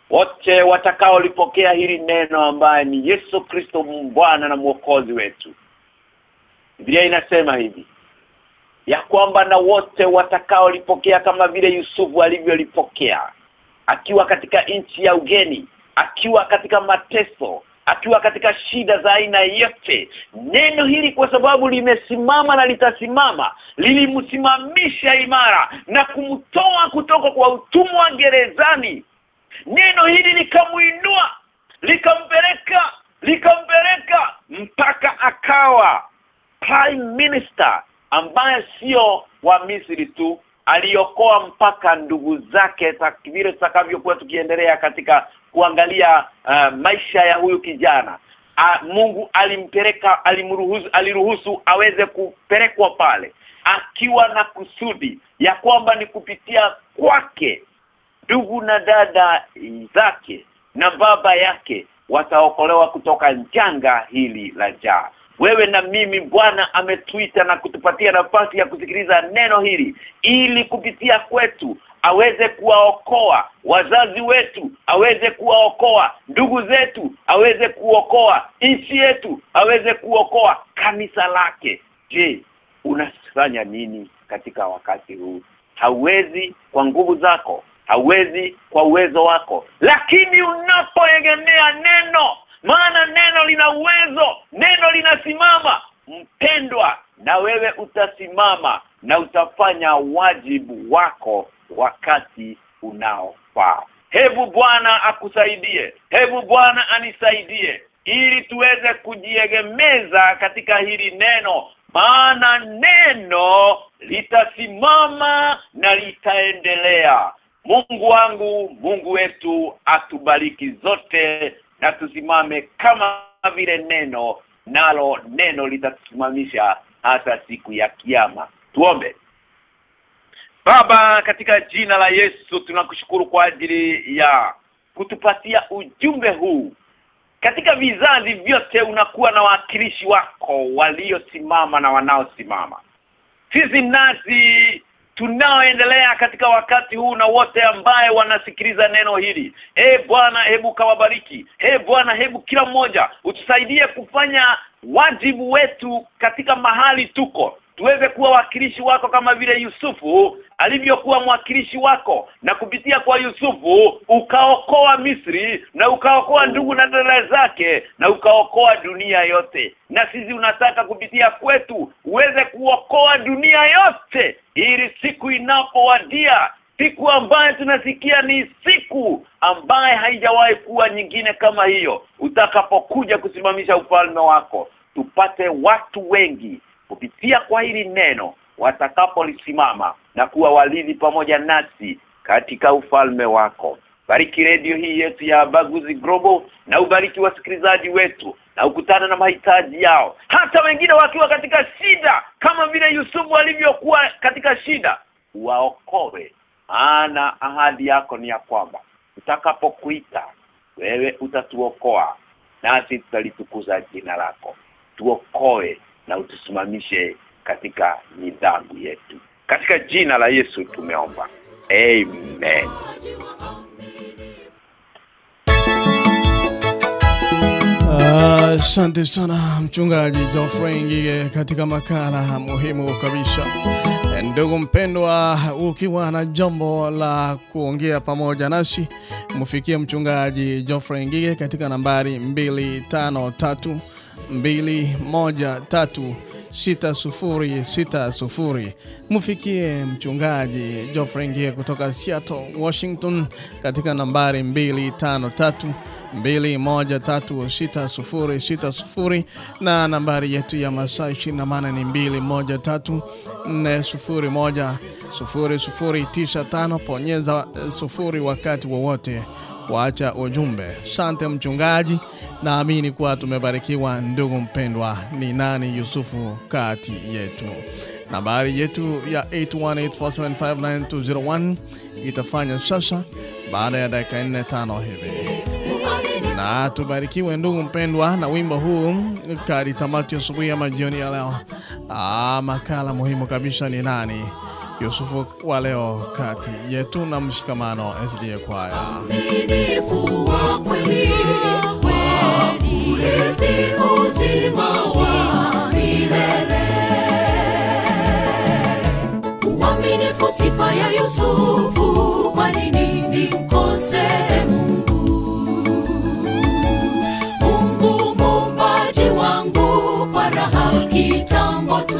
Wote watakaolipokea hili neno ambaye ni Yesu Kristo Bwana na Mwokozi wetu. Biblia inasema hivi ya kwamba na wote watakaolipokea kama vile Yusufu alivyolipokea akiwa katika nchi ya ugeni akiwa katika mateso akiwa katika shida za aina yote neno hili kwa sababu limesimama na litasimama lilimsimamisha imara na kumtoa kutoka kwa utumwa gerezani. Neno hili likamuinua likampeleka likampeleka mpaka akawa prime minister ambaye sio wa Misri tu aliokoa mpaka ndugu zake vile tutakavyokuwa tukiendelea katika kuangalia uh, maisha ya huyu kijana. Uh, Mungu alimpeleka alimruhusu aliruhusu aweze kupelekwa pale akiwa na kusudi ya kwamba ni kupitia kwake ndugu na dada zake na baba yake wataokolewa kutoka janga hili la njaa wewe na mimi Bwana ametuita na kutupatia nafasi ya kusikiliza neno hili ili kupitia kwetu aweze kuwaokoa wazazi wetu aweze kuwaokoa ndugu zetu aweze kuokoa nchi yetu aweze kuokoa kanisa lake. Je unafanya nini katika wakati huu? Hauwezi kwa nguvu zako hauwezi kwa uwezo wako lakini unapoegemea neno maana neno lina uwezo neno linasimama. Mpendwa na wewe utasimama na utafanya wajibu wako wakati unaofaa. Hebu bwana akusaidie hebu bwana anisaidie ili tuweze kujiegemeza katika hili neno maana neno litasimama na litaendelea. Mungu wangu Mungu wetu atubariki zote na tusimame kama vile neno nalo neno litatusimamisha hata siku ya kiyama. Tuombe. Baba katika jina la Yesu tunakushukuru kwa ajili ya kutupatia ujumbe huu. Katika vizazi vyote unakuwa na wakilishi wako waliosimama na wanaosimama. Sisi nasi tunaoendelea katika wakati huu na wote ambaye wanasikiliza neno hili. E bwana hebu kawabariki. E bwana hebu kila mmoja utusaidie kufanya wajibu wetu katika mahali tuko tuweze kuwa wakilishi wako kama vile Yusufu alivyokuwa mwakilishi wako. Na kupitia kwa Yusufu ukaokoa Misri na ukaokoa ndugu na dada zake na ukaokoa dunia yote. Na sisi unataka kupitia kwetu uweze kuokoa dunia yote ili siku inapowadia siku ambayo tunasikia ni siku ambaye haijawahi kuwa nyingine kama hiyo utakapokuja kusimamisha ufalme wako. Tupate watu wengi kupitia kwa hili neno watakapolisimama na kuwa walidhi pamoja nasi katika ufalme wako. Bariki redio hii yetu ya Baguzi Global na ubariki wasikilizaji wetu na ukutana na mahitaji yao. Hata wengine wakiwa katika shida kama vile Yusufu alivyokuwa katika shida waokoe maana ahadi yako ni ya kwamba utakapokuita wewe utatuokoa nasi tutalitukuza jina lako. Tuokoe na utusimamishe katika nidhamu yetu. Katika jina la Yesu tumeomba. Amen. Asante uh, sana mchungaji Geoffrey Ngige katika makala muhimu kabisa. Ndugu mpendwa, ukiwa na jambo la kuongea pamoja nasi, mfikie mchungaji Geoffrey Ngige katika nambari 253 213 6060. Mfikie mchungaji Geoffrey Ngie kutoka Seattle, Washington katika nambari 253 2136060 na nambari yetu ya masaa 28 ni 2134010095. Ponyeza sufuri wakati wowote kuacha ujumbe. Sante mchungaji, naamini kuwa tumebarikiwa. Ndugu mpendwa, ni nani Yusufu kati yetu? Nambari yetu ya 8184759201 itafanya sasa baada ya dakika 4 tano hivi na tubarikiwe ndugu mpendwa na wimbo huu kadi tamati asubuhi ama jioni ya leo. Ah, makala muhimu kabisa ni nani Yusufu wa leo kati yetu na mshikamano SDA kwaya. Aminifu wa kweli, kweli, urithi uzima wa milele. Uaminifu sifa ya Yusufu, kwa nini nimkose Mungu? Mungu muumbaji wangu, kwa raha kitambo tu.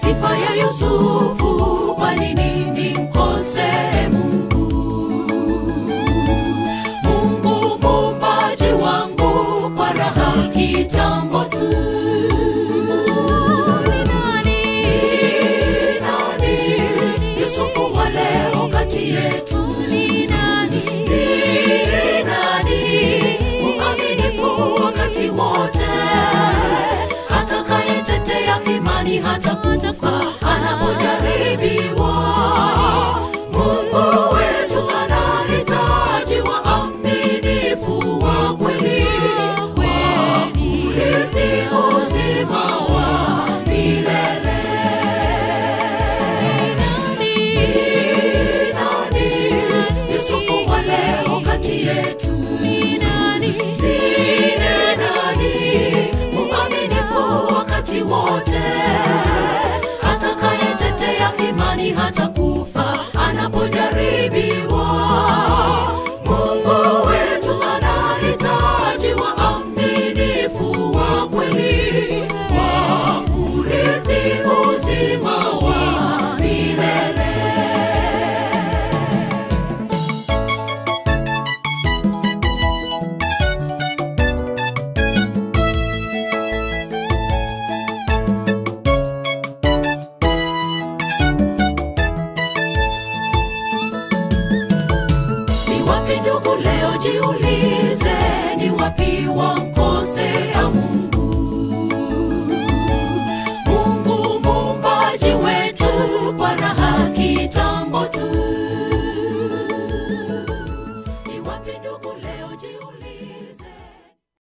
Sifa ya Yusufu, kwa nini nimkose Mungu? Mungu mumbaji wangu, kwa raha kitambo imani hata kufa anapojaribiwa.